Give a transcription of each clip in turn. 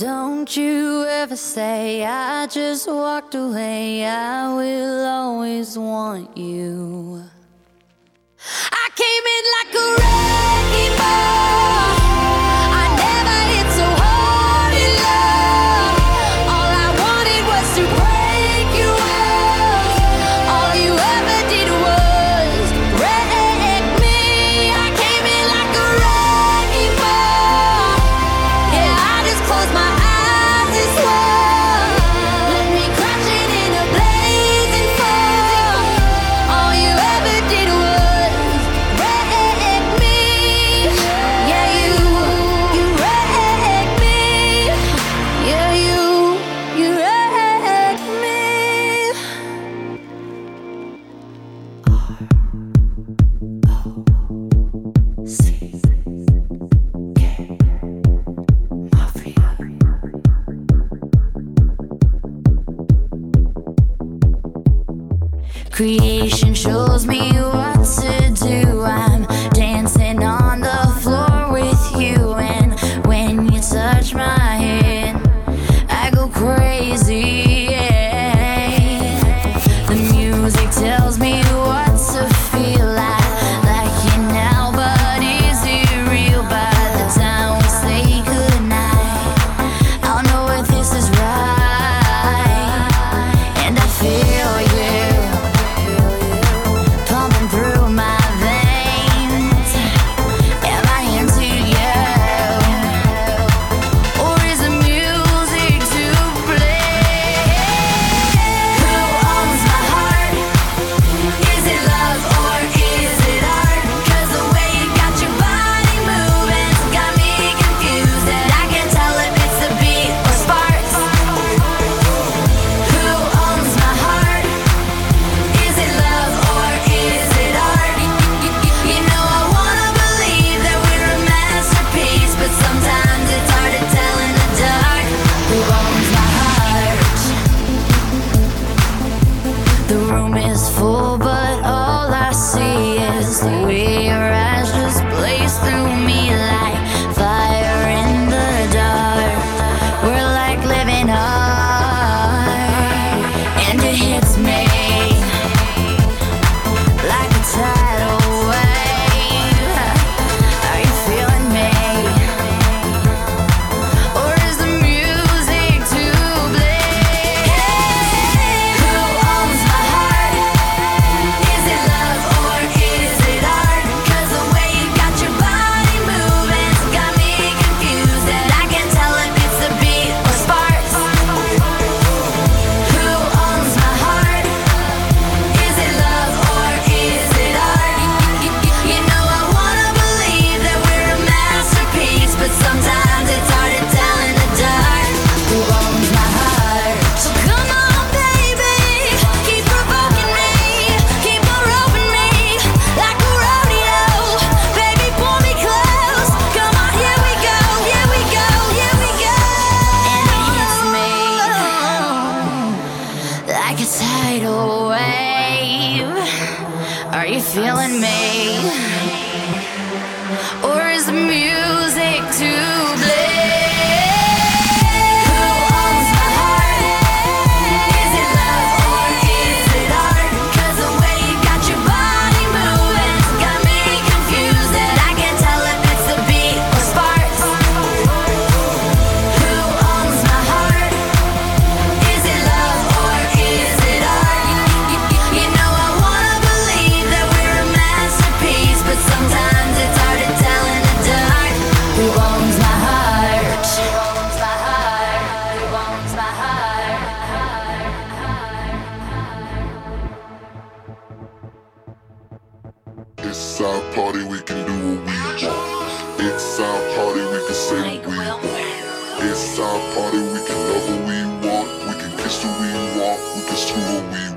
Don't you ever say I just walked away. I will always want you. I came in like a wrecking ball. It's our party, we can do what we want. It's our party, we can say what we want. It's our party, we can love what we want. We can kiss who we want, we can screw what we want.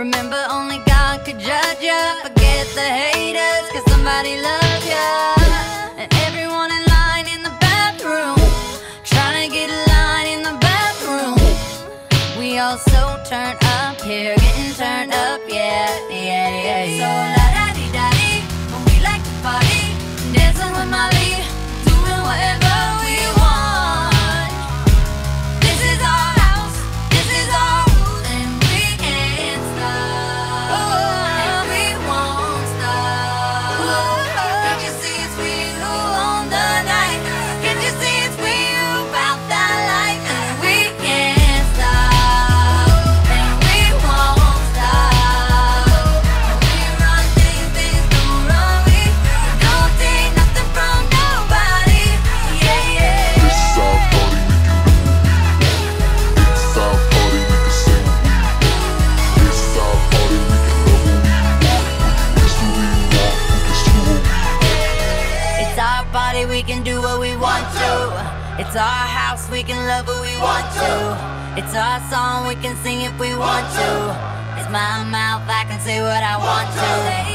Remember, only God could judge ya. Forget the haters, cause somebody loves my mouth, I can say what I want to.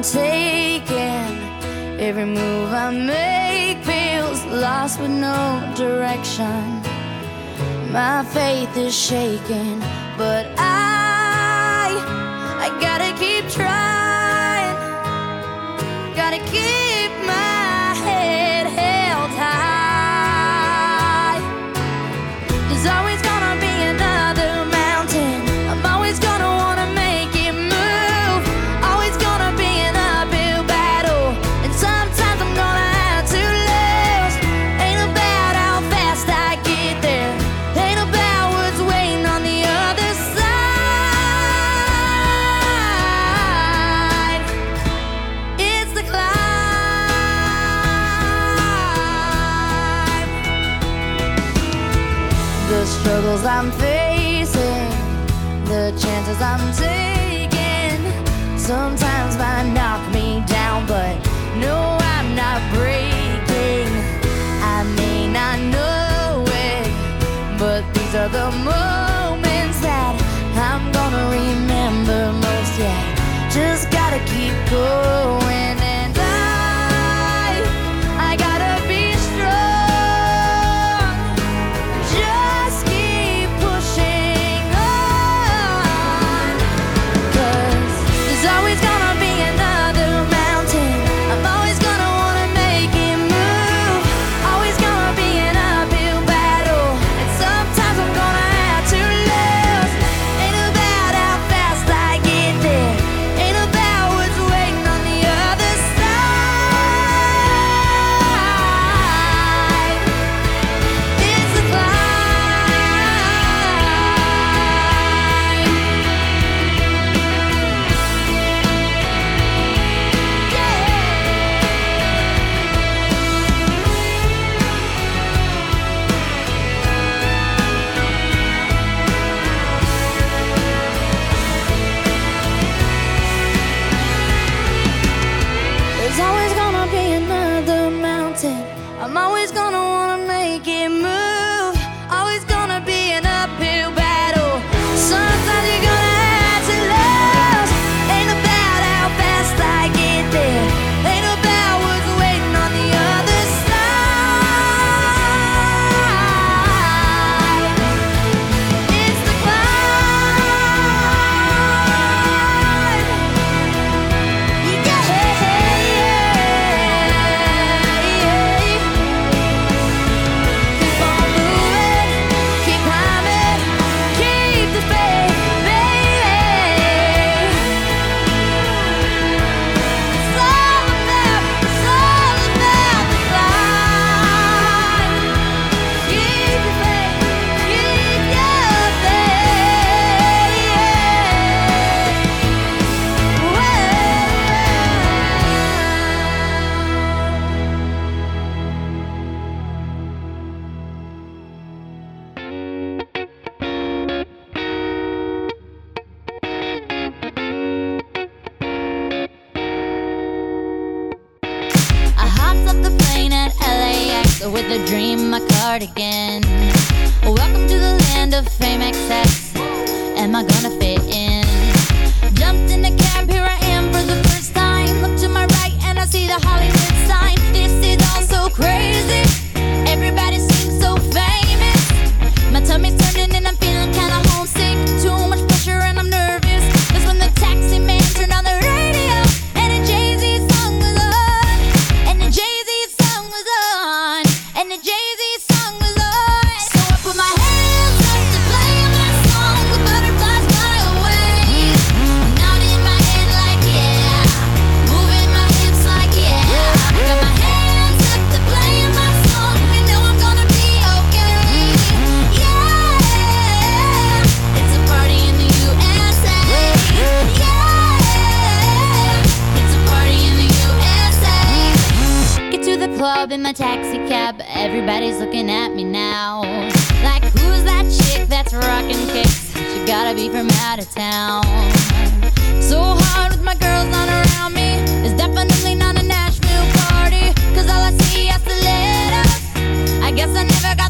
I'm taking, every move I make feels lost with no direction. My faith is shaking, but I, I gotta keep trying, gotta keep. I'm facing, the chances I'm taking, sometimes might knock me down, but no, I'm not breaking. I may not know it, but these are the moments that I'm gonna remember most. Yeah, just gotta keep going. gotta be from out of town. So hard with my girls not around me. It's definitely not a Nashville party. Cause all I see is the letters. I guess I never got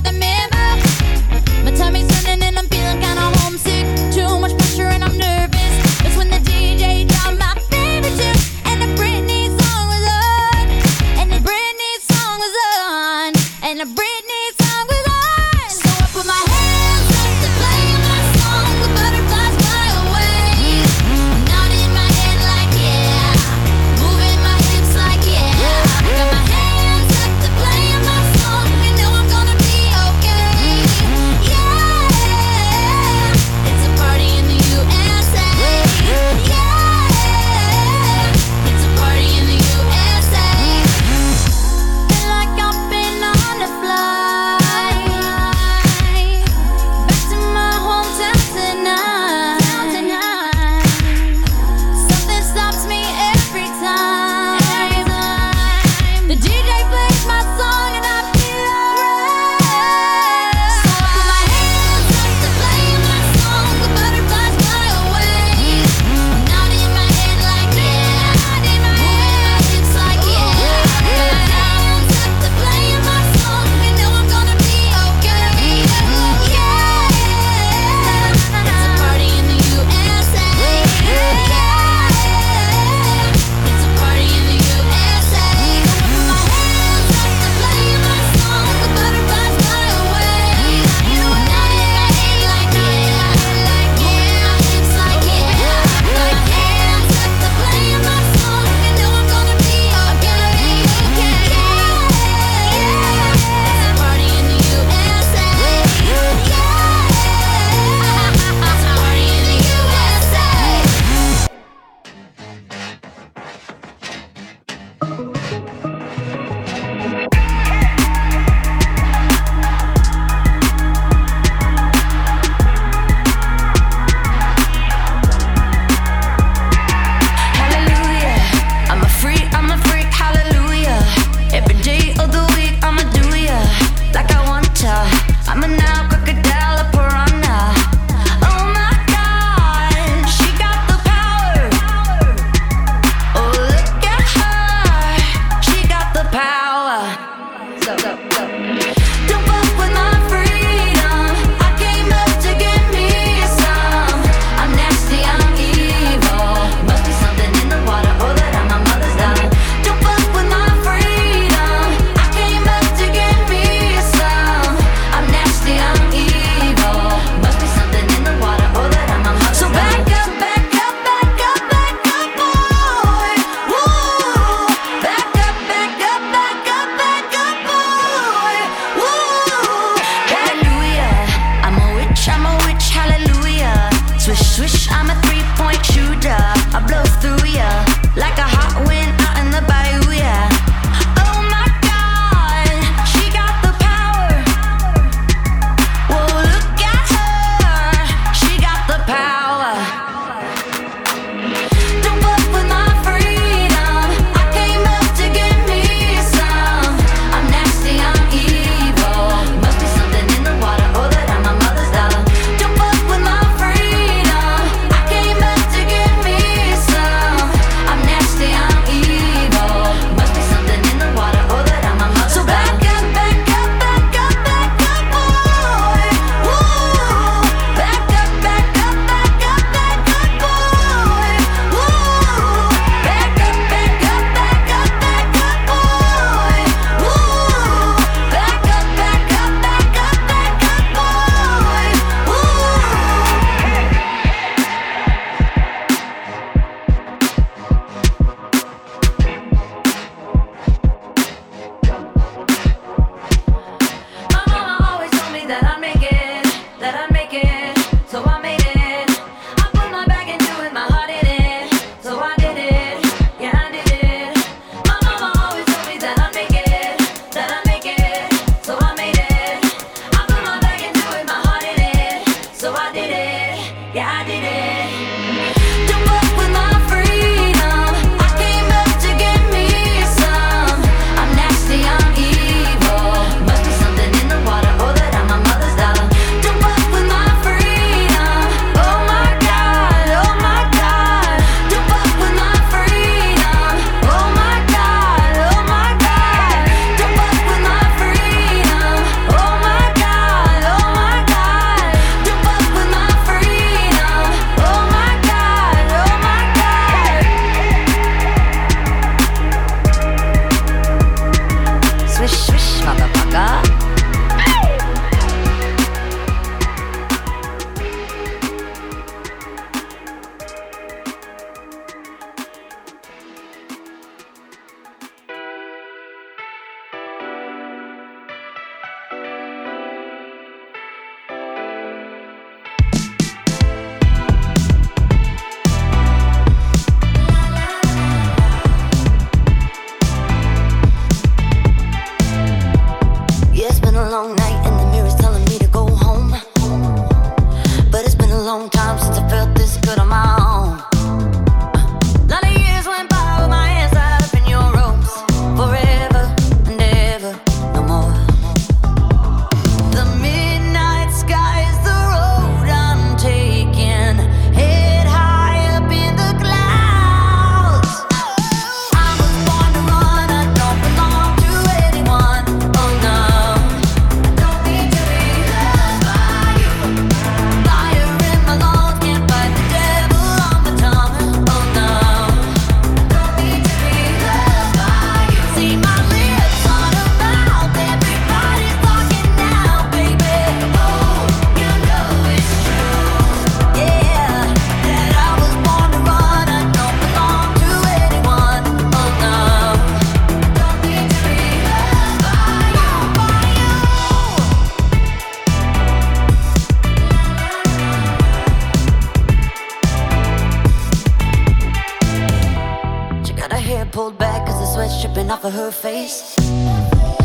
My happiness depends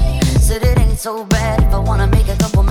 on you, whatever you decide to do, Jolene.